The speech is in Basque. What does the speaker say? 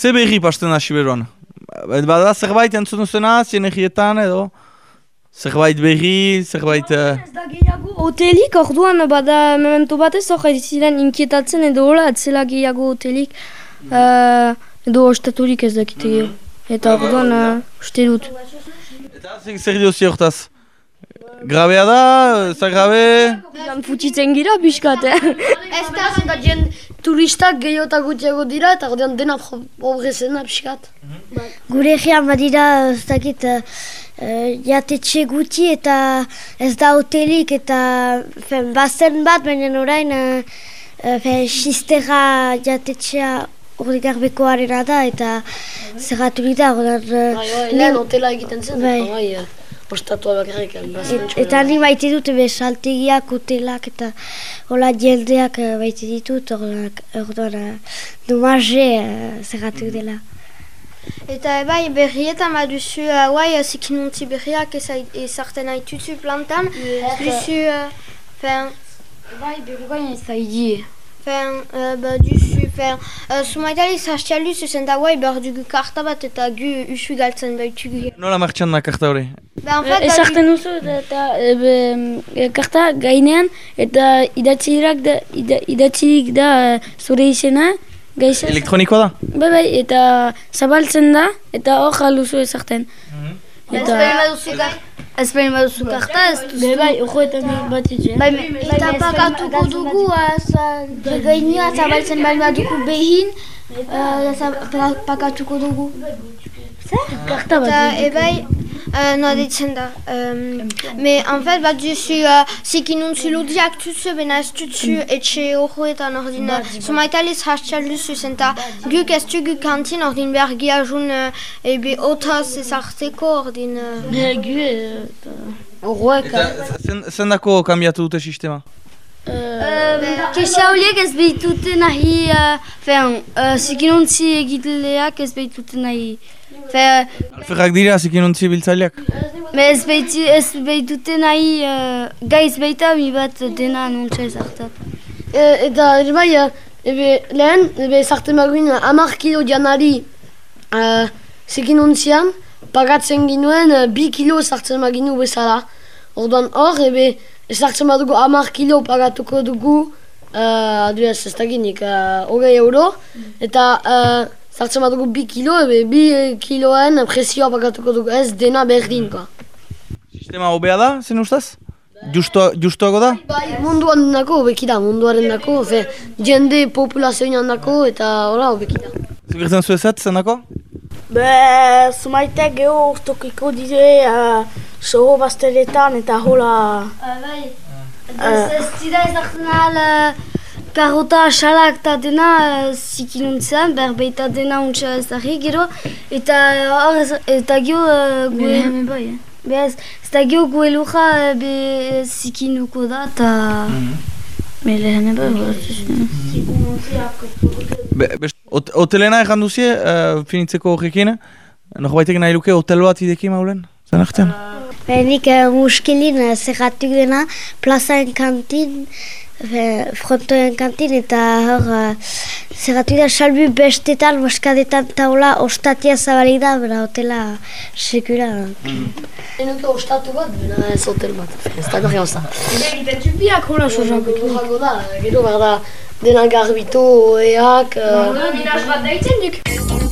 Ze berri pasten hasi beruan? Bada zerbait entzun duzena, zienegietan edo? Zerbait berri, zerbait... Uh... Ez da gehiago hotelik, orduan bada memento batez hor ziren inkietatzen edo hola, etzela gehiago hotelik uh, edo ostaturik ez dakite gehiago. Eta orduan uh, uste dut. Eta zer- diozi hortaz? Grabea da, zer grabe? Jan futitzen gira pixkat, eh? Ez da, da turistak gehiago eta gutiago dira, eta ordean dena pobrezena pixkat. Gure egean badira, ez dakit, uh, jatetxe guti eta ez da hotelik eta fen, bazen bat, baina orain uh, uh, xistera jatetxea urdigarbekoarena da eta zerraturik da. Ordan, Bai, bai, lehen hotela egiten zen, Bai. Eta bai, eh, ostatua bakarrik. eh, bazen et, eta ni maite dut be saltegiak, hotelak eta hola jendeak uh, maite ditut, ordan, ordan uh, domaje uh, zerratu dela. Eta bai, berrietan baduzu, uh, guai, zikinuntzi berriak ezartzen haituzu plantan, duzu, uh, fen, Bai, berugain ez da idie. fen, uh, baduzu, fen, uh, sumaitali zaztialu zuzen da guai, behar dugu karta bat eta gu usu galtzen baitugu. Nola martxan da karta hori? Ba, en fait, Ez hartzen duzu eta, eta e, be, e, karta gainean eta idatzirik da, ida, idatzirik da e, zure izena, gaiza. Elektronikoa da? Bai, bai, eta zabaltzen da eta hor jaluzu. Ez behin baduzu gar- Ez behin baduzu karta, ez duzu. Bai, bai, horretan bat itxe. Bai, eta pakatuko dugu, gainua zabaltzen bali badugu behin, uh, za- pa- pakatuko dugu. Karta bat. Eta ebai, uh, noa ditzen da. Um, me, en fait, bat duzu, uh, zikinuntzi ludiak duzu, bena ez duzu etxe horretan ordin, uh, sumaitaliz hastxal duzu zen, eta guk ez dugu kantin ordin behar giazun, uh, ebe otaz ezartzeko ordin. Uh, Ne, gu, e, eta... Horroek, Eta zen- zendako kambiatu dute sistema? Kesia horiek ez behitute nahi, uh, fean, uh, zikinuntzi egitleak ez behitute nahi. Fe, Alferrak dira zikinuntzi biltzaileak? me ez, behiti, ez behitute nahi, uh, gaiz behita mi bat dena anuntza ez hartat. E, eta ere bai, eh, ebe lehen, ebe zartzen baguin hamar kilo janari uh, zikinuntzian, pagatzen ginuen uh, bi kilo zartzen baginu bezala. Orduan hor, ebe sartzen badugu hamar kilo pagatuko dugu, uh, aduaz ez dakinik, uh, hogei euro, eta uh, sartzen badugu bi kilo, ebe bi eh, kiloen presioa pagatuko dugu, ez dena berdin, koa. Sistema hobea da, zen ustaz? Justo, justuago da? Bai, munduan dako, hobeki da, munduaren dako, fe, jende populazioan dako, eta hola, hobeki da. Zugirtzen zuezat, zendako? Be, zumaitek geho urtokiko dire uh, soho bazteretan eta hola... bai, ez dira ez karota asalak eta dena uh, zikinuntzean, berbeita dena untsa ez dahi gero, eta hor ez- eta gio uh, gue... Hemen bai, eh? Bez, ez da gio gue luja uh, be zikinuko da, eta... Me lehen bai, Be, best, hot- hotelena egan duzie, uh, finitzeko horrekin. Norbaitek nahi luke hotel bat ideki maulen? Zen artean? Benik uh, muskilin uh, zerratuk dena, plazaen kantin, uh, frontoen kantin, eta hor uh, zerratu da salbu bestetan, moskadetan taula ostatia zabalik da, bera hotela sekura. Enuke ostatu bat, bena ez hotel bat, ez da gorri hauza. Egiten txupiak hola sozak. Da, gero behar da, dena garbitu, eak... Uh, Minaz bat daitzen duk.